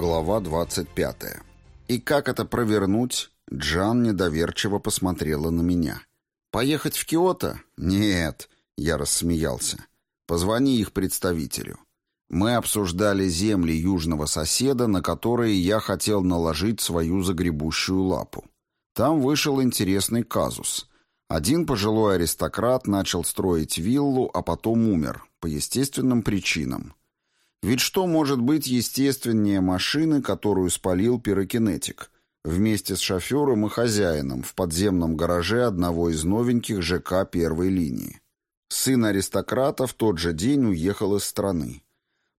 Глава 25. И как это провернуть? Джан недоверчиво посмотрела на меня. Поехать в Киото? Нет, я рассмеялся. Позвони их представителю. Мы обсуждали земли южного соседа, на которые я хотел наложить свою загребущую лапу. Там вышел интересный казус. Один пожилой аристократ начал строить виллу, а потом умер, по естественным причинам. Ведь что может быть естественнее машины, которую спалил пирокинетик, вместе с шофером и хозяином в подземном гараже одного из новеньких ЖК первой линии? Сын аристократа в тот же день уехал из страны.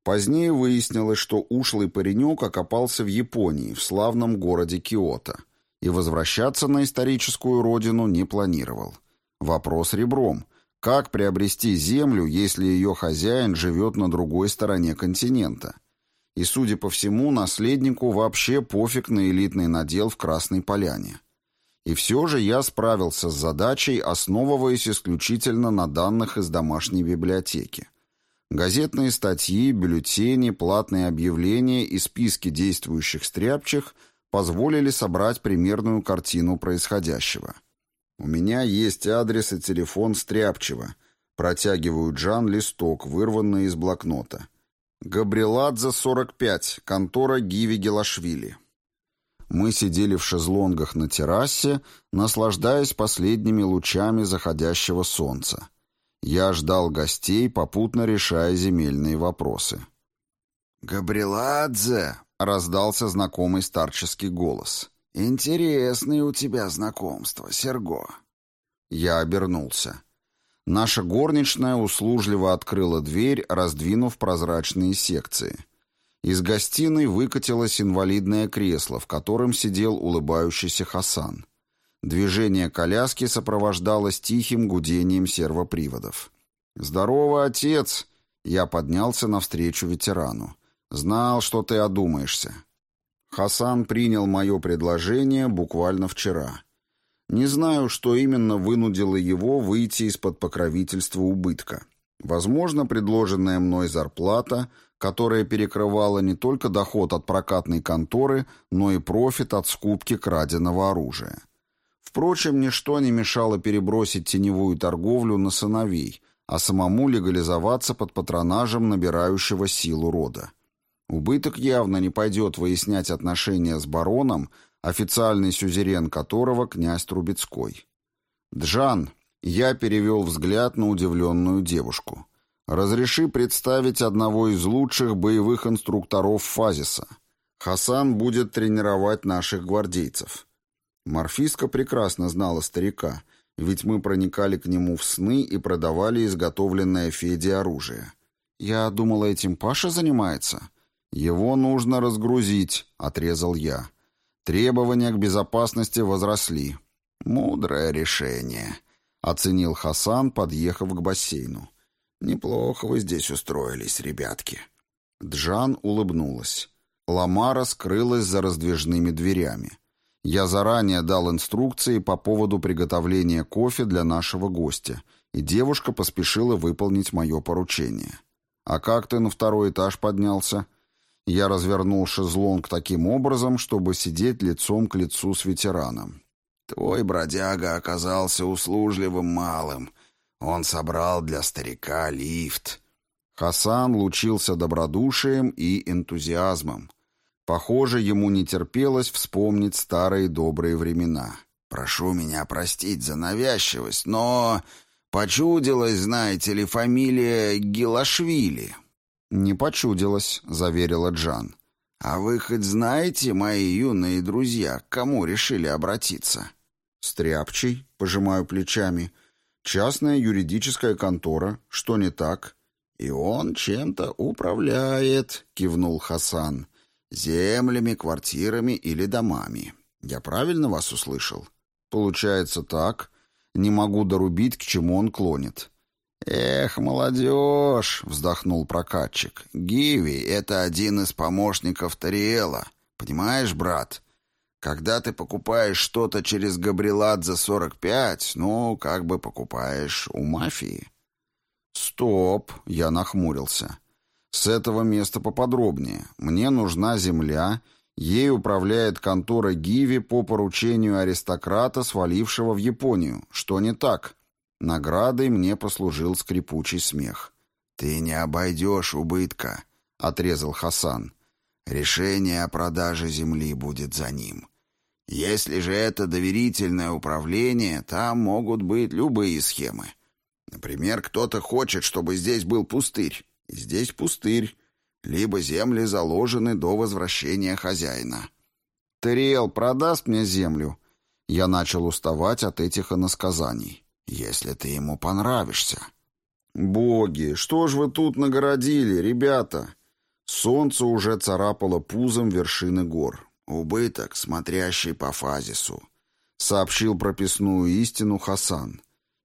Позднее выяснилось, что ушлый паренек окопался в Японии, в славном городе Киото, и возвращаться на историческую родину не планировал. Вопрос ребром. Как приобрести землю, если ее хозяин живет на другой стороне континента? И, судя по всему, наследнику вообще пофиг на элитный надел в Красной Поляне. И все же я справился с задачей, основываясь исключительно на данных из домашней библиотеки. Газетные статьи, бюллетени, платные объявления и списки действующих стряпчих позволили собрать примерную картину происходящего – «У меня есть адрес и телефон Стряпчева». Протягиваю Джан листок, вырванный из блокнота. «Габриладзе, 45, контора Гиви Гелашвили». Мы сидели в шезлонгах на террасе, наслаждаясь последними лучами заходящего солнца. Я ждал гостей, попутно решая земельные вопросы. «Габриладзе!» — раздался знакомый старческий голос. «Интересные у тебя знакомства, Серго». Я обернулся. Наша горничная услужливо открыла дверь, раздвинув прозрачные секции. Из гостиной выкатилось инвалидное кресло, в котором сидел улыбающийся Хасан. Движение коляски сопровождалось тихим гудением сервоприводов. «Здорово, отец!» Я поднялся навстречу ветерану. «Знал, что ты одумаешься». Хасан принял мое предложение буквально вчера. Не знаю, что именно вынудило его выйти из-под покровительства убытка. Возможно, предложенная мной зарплата, которая перекрывала не только доход от прокатной конторы, но и профит от скупки краденого оружия. Впрочем, ничто не мешало перебросить теневую торговлю на сыновей, а самому легализоваться под патронажем набирающего силу рода. Убыток явно не пойдет выяснять отношения с бароном, официальный сюзерен которого князь Трубецкой. «Джан», я перевел взгляд на удивленную девушку. «Разреши представить одного из лучших боевых инструкторов Фазиса. Хасан будет тренировать наших гвардейцев». Морфистка прекрасно знала старика, ведь мы проникали к нему в сны и продавали изготовленное Феде оружие. «Я думала, этим Паша занимается?» «Его нужно разгрузить», — отрезал я. Требования к безопасности возросли. «Мудрое решение», — оценил Хасан, подъехав к бассейну. «Неплохо вы здесь устроились, ребятки». Джан улыбнулась. Ламара скрылась за раздвижными дверями. Я заранее дал инструкции по поводу приготовления кофе для нашего гостя, и девушка поспешила выполнить мое поручение. «А как ты на второй этаж поднялся?» Я развернул шезлонг таким образом, чтобы сидеть лицом к лицу с ветераном. «Твой бродяга оказался услужливым малым. Он собрал для старика лифт». Хасан лучился добродушием и энтузиазмом. Похоже, ему не терпелось вспомнить старые добрые времена. «Прошу меня простить за навязчивость, но почудилась, знаете ли, фамилия Гилашвили». «Не почудилось», — заверила Джан. «А вы хоть знаете, мои юные друзья, к кому решили обратиться?» «Стряпчий», — пожимаю плечами. «Частная юридическая контора. Что не так?» «И он чем-то управляет», — кивнул Хасан. «Землями, квартирами или домами. Я правильно вас услышал?» «Получается так. Не могу дорубить, к чему он клонит. «Эх, молодежь!» — вздохнул прокатчик. «Гиви — это один из помощников Тариэла. Понимаешь, брат? Когда ты покупаешь что-то через Габрилат за 45, ну, как бы покупаешь у мафии». «Стоп!» — я нахмурился. С этого места поподробнее. Мне нужна земля, ей управляет контора Гиви по поручению аристократа, свалившего в Японию. Что не так? Наградой мне послужил скрипучий смех. «Ты не обойдешь убытка», — отрезал Хасан. «Решение о продаже земли будет за ним. Если же это доверительное управление, там могут быть любые схемы. Например, кто-то хочет, чтобы здесь был пустырь, и здесь пустырь, либо земли заложены до возвращения хозяина. «Терриэл продаст мне землю?» Я начал уставать от этих иносказаний. «Если ты ему понравишься». «Боги, что ж вы тут нагородили, ребята?» Солнце уже царапало пузом вершины гор. «Убыток, смотрящий по фазису», — сообщил прописную истину Хасан.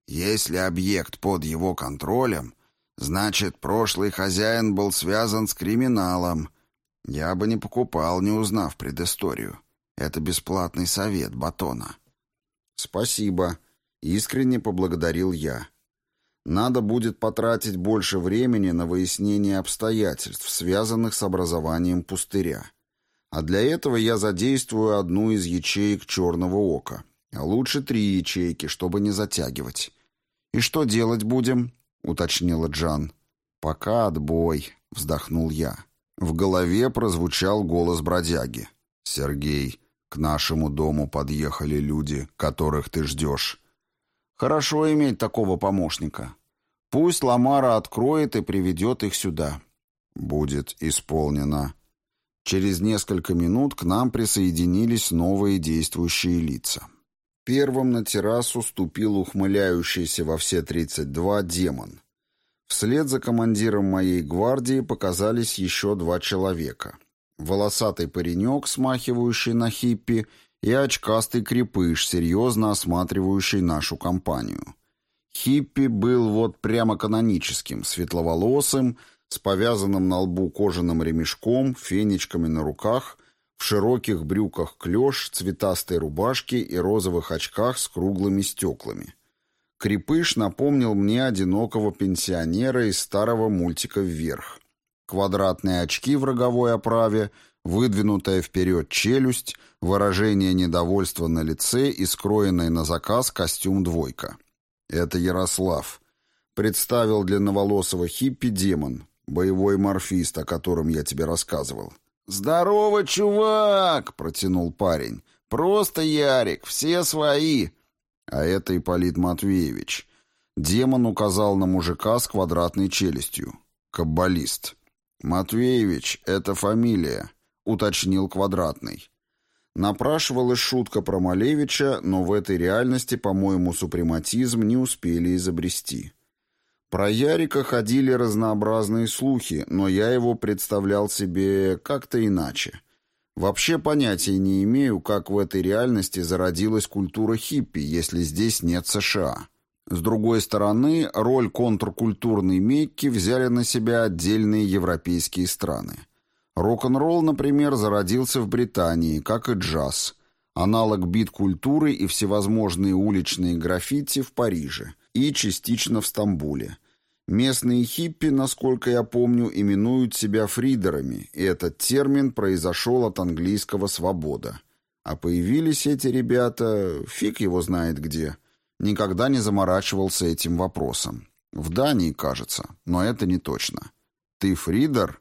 «Если объект под его контролем, значит, прошлый хозяин был связан с криминалом. Я бы не покупал, не узнав предысторию. Это бесплатный совет Батона». «Спасибо», — искренне поблагодарил я. «Надо будет потратить больше времени на выяснение обстоятельств, связанных с образованием пустыря». А для этого я задействую одну из ячеек черного ока. А лучше три ячейки, чтобы не затягивать. «И что делать будем?» — уточнила Джан. «Пока отбой», — вздохнул я. В голове прозвучал голос бродяги. «Сергей, к нашему дому подъехали люди, которых ты ждешь». «Хорошо иметь такого помощника. Пусть Ламара откроет и приведет их сюда». «Будет исполнено», Через несколько минут к нам присоединились новые действующие лица. Первым на террасу ступил ухмыляющийся во все 32 демон. Вслед за командиром моей гвардии показались еще два человека. Волосатый паренек, смахивающий на хиппи, и очкастый крепыш, серьезно осматривающий нашу компанию. Хиппи был вот прямо каноническим, светловолосым, с повязанным на лбу кожаным ремешком, фенечками на руках, в широких брюках клеш, цветастой рубашке и розовых очках с круглыми стеклами. Крепыш напомнил мне одинокого пенсионера из старого мультика «Вверх». Квадратные очки в роговой оправе, выдвинутая вперед челюсть, выражение недовольства на лице и скроенный на заказ костюм «двойка». Это Ярослав. Представил длинноволосого хиппи демон, Боевой морфист, о котором я тебе рассказывал. «Здорово, чувак!» — протянул парень. «Просто Ярик, все свои!» А это Ипполит Матвеевич. Демон указал на мужика с квадратной челюстью. Каббалист. «Матвеевич — это фамилия», — уточнил квадратный. Напрашивалась шутка про Малевича, но в этой реальности, по-моему, супрематизм не успели изобрести. Про Ярика ходили разнообразные слухи, но я его представлял себе как-то иначе. Вообще понятия не имею, как в этой реальности зародилась культура хиппи, если здесь нет США. С другой стороны, роль контркультурной Мекки взяли на себя отдельные европейские страны. Рок-н-ролл, например, зародился в Британии, как и джаз. Аналог бит-культуры и всевозможные уличные граффити в Париже – и частично в Стамбуле. Местные хиппи, насколько я помню, именуют себя фридерами, и этот термин произошел от английского «свобода». А появились эти ребята, фиг его знает где. Никогда не заморачивался этим вопросом. В Дании, кажется, но это не точно. «Ты фридер?»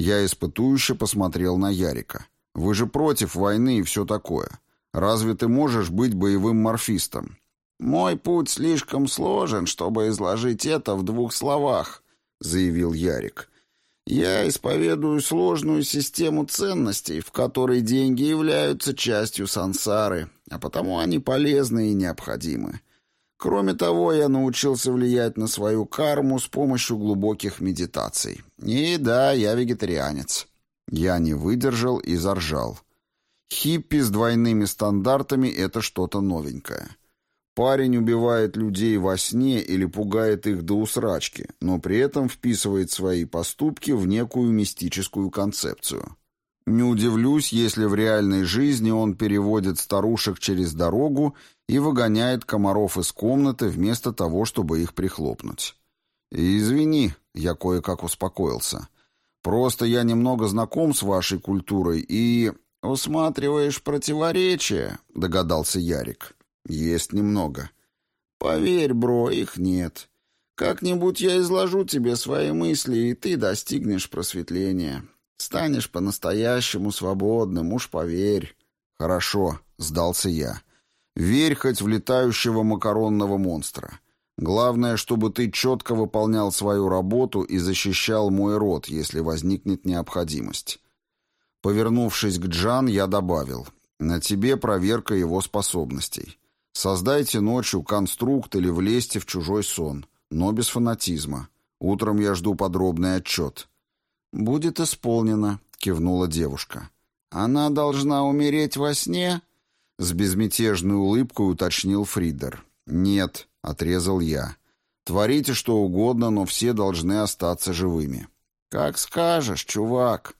Я испытующе посмотрел на Ярика. «Вы же против войны и все такое. Разве ты можешь быть боевым морфистом? «Мой путь слишком сложен, чтобы изложить это в двух словах», — заявил Ярик. «Я исповедую сложную систему ценностей, в которой деньги являются частью сансары, а потому они полезны и необходимы. Кроме того, я научился влиять на свою карму с помощью глубоких медитаций. И да, я вегетарианец». Я не выдержал и заржал. Хиппи с двойными стандартами — это что-то новенькое. Парень убивает людей во сне или пугает их до усрачки, но при этом вписывает свои поступки в некую мистическую концепцию. Не удивлюсь, если в реальной жизни он переводит старушек через дорогу и выгоняет комаров из комнаты вместо того, чтобы их прихлопнуть. И извини, я кое-как успокоился. Просто я немного знаком с вашей культурой и... «Усматриваешь противоречия?» — догадался Ярик. «Есть немного». «Поверь, бро, их нет. Как-нибудь я изложу тебе свои мысли, и ты достигнешь просветления. Станешь по-настоящему свободным, уж поверь». «Хорошо», — сдался я. «Верь хоть в летающего макаронного монстра. Главное, чтобы ты четко выполнял свою работу и защищал мой род, если возникнет необходимость». Повернувшись к Джан, я добавил, «На тебе проверка его способностей. Создайте ночью конструкт или влезьте в чужой сон, но без фанатизма. Утром я жду подробный отчет». «Будет исполнено», — кивнула девушка. «Она должна умереть во сне?» С безмятежной улыбкой уточнил Фридер. «Нет», — отрезал я. «Творите что угодно, но все должны остаться живыми». «Как скажешь, чувак».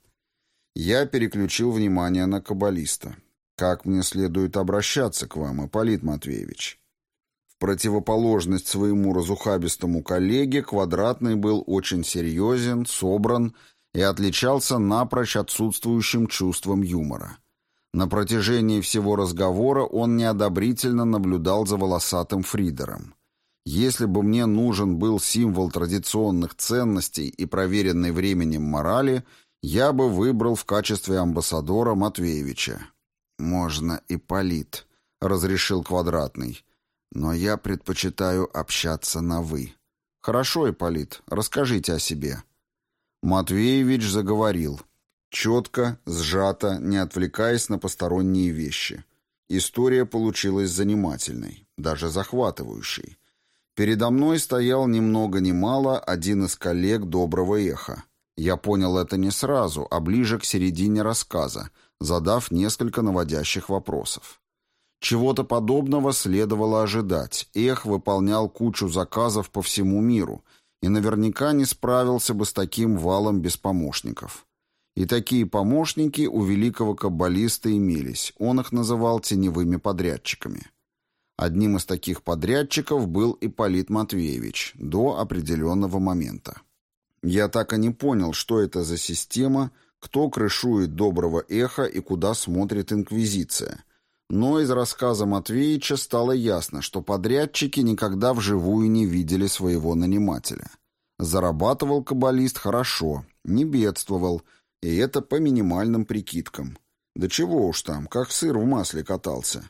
Я переключил внимание на каббалиста. «Как мне следует обращаться к вам, Ипполит Матвеевич?» В противоположность своему разухабистому коллеге, Квадратный был очень серьезен, собран и отличался напрочь отсутствующим чувством юмора. На протяжении всего разговора он неодобрительно наблюдал за волосатым Фридером. Если бы мне нужен был символ традиционных ценностей и проверенной временем морали, я бы выбрал в качестве амбассадора Матвеевича. «Можно и Полит», — разрешил Квадратный. «Но я предпочитаю общаться на «вы». «Хорошо, Ипполит, расскажите о себе». Матвеевич заговорил. Четко, сжато, не отвлекаясь на посторонние вещи. История получилась занимательной, даже захватывающей. Передо мной стоял ни много ни мало один из коллег доброго эха. Я понял это не сразу, а ближе к середине рассказа, задав несколько наводящих вопросов. Чего-то подобного следовало ожидать. Эх выполнял кучу заказов по всему миру и наверняка не справился бы с таким валом без помощников. И такие помощники у великого каббалиста имелись, он их называл теневыми подрядчиками. Одним из таких подрядчиков был Ипполит Матвеевич до определенного момента. Я так и не понял, что это за система, кто крышует доброго эха и куда смотрит инквизиция. Но из рассказа Матвеича стало ясно, что подрядчики никогда вживую не видели своего нанимателя. Зарабатывал каббалист хорошо, не бедствовал, и это по минимальным прикидкам. Да чего уж там, как сыр в масле катался.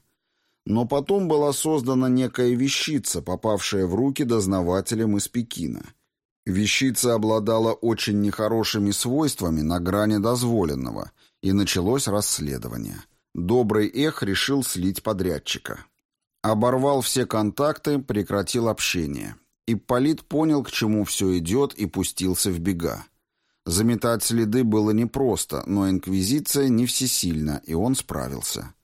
Но потом была создана некая вещица, попавшая в руки дознавателям из Пекина – Вещица обладала очень нехорошими свойствами на грани дозволенного, и началось расследование. Добрый Эх решил слить подрядчика. Оборвал все контакты, прекратил общение. Ипполит понял, к чему все идет, и пустился в бега. Заметать следы было непросто, но инквизиция не всесильна, и он справился.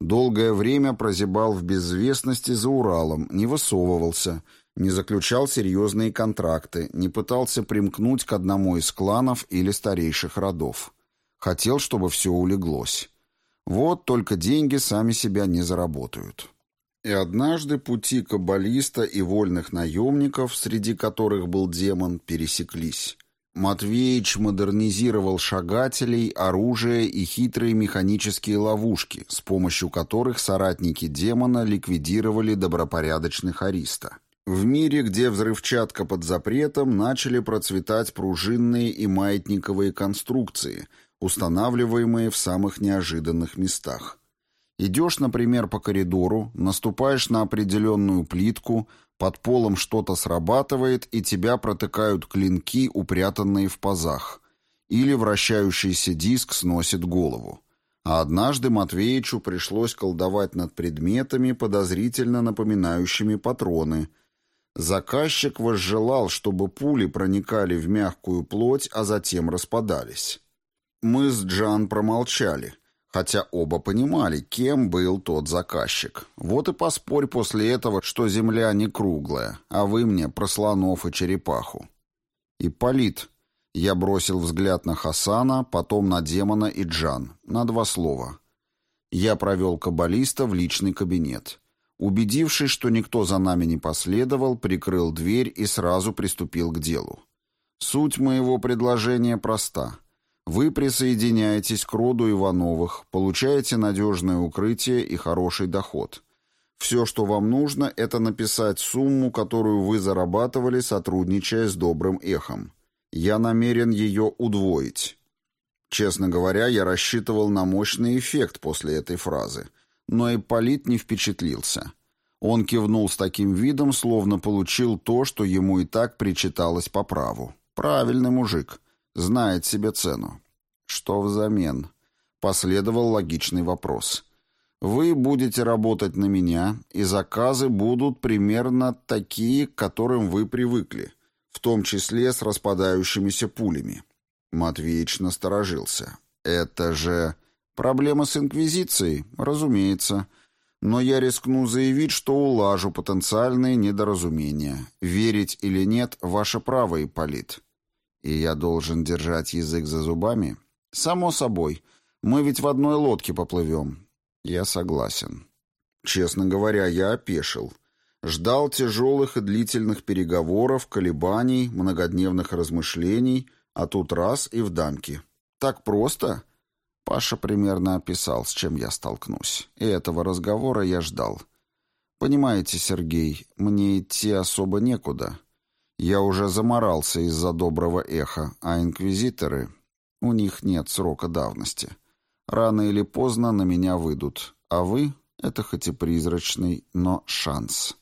Долгое время прозябал в безвестности за Уралом, не высовывался – не заключал серьезные контракты, не пытался примкнуть к одному из кланов или старейших родов. Хотел, чтобы все улеглось. Вот только деньги сами себя не заработают. И однажды пути каббалиста и вольных наемников, среди которых был демон, пересеклись. Матвеич модернизировал шагателей, оружие и хитрые механические ловушки, с помощью которых соратники демона ликвидировали добропорядочных ариста. В мире, где взрывчатка под запретом, начали процветать пружинные и маятниковые конструкции, устанавливаемые в самых неожиданных местах. Идешь, например, по коридору, наступаешь на определенную плитку, под полом что-то срабатывает, и тебя протыкают клинки, упрятанные в пазах. Или вращающийся диск сносит голову. А однажды Матвеичу пришлось колдовать над предметами, подозрительно напоминающими патроны – Заказчик возжелал, чтобы пули проникали в мягкую плоть, а затем распадались. Мы с Джан промолчали, хотя оба понимали, кем был тот заказчик. Вот и поспорь после этого, что земля не круглая, а вы мне про слонов и черепаху. Ипполит. Я бросил взгляд на Хасана, потом на демона и Джан, на два слова. Я провел каббалиста в личный кабинет. Убедившись, что никто за нами не последовал, прикрыл дверь и сразу приступил к делу. Суть моего предложения проста. Вы присоединяетесь к роду Ивановых, получаете надежное укрытие и хороший доход. Все, что вам нужно, это написать сумму, которую вы зарабатывали, сотрудничая с добрым эхом. Я намерен ее удвоить. Честно говоря, я рассчитывал на мощный эффект после этой фразы, но Ипполит не впечатлился. Он кивнул с таким видом, словно получил то, что ему и так причиталось по праву. Правильный мужик. Знает себе цену. Что взамен? Последовал логичный вопрос. Вы будете работать на меня, и заказы будут примерно такие, к которым вы привыкли, в том числе с распадающимися пулями. Матвеич насторожился. Это же проблема с инквизицией, разумеется. Но я рискну заявить, что улажу потенциальные недоразумения. Верить или нет — ваше право, Ипполит. И я должен держать язык за зубами? Само собой. Мы ведь в одной лодке поплывем. Я согласен. Честно говоря, я опешил. Ждал тяжелых и длительных переговоров, колебаний, многодневных размышлений, а тут раз и в дамки. Так просто? Паша примерно описал, с чем я столкнусь. И этого разговора я ждал. Понимаете, Сергей, мне идти особо некуда. Я уже заморался из-за доброго эха, а инквизиторы... У них нет срока давности. Рано или поздно на меня выйдут. А вы — это хоть и призрачный, но шанс.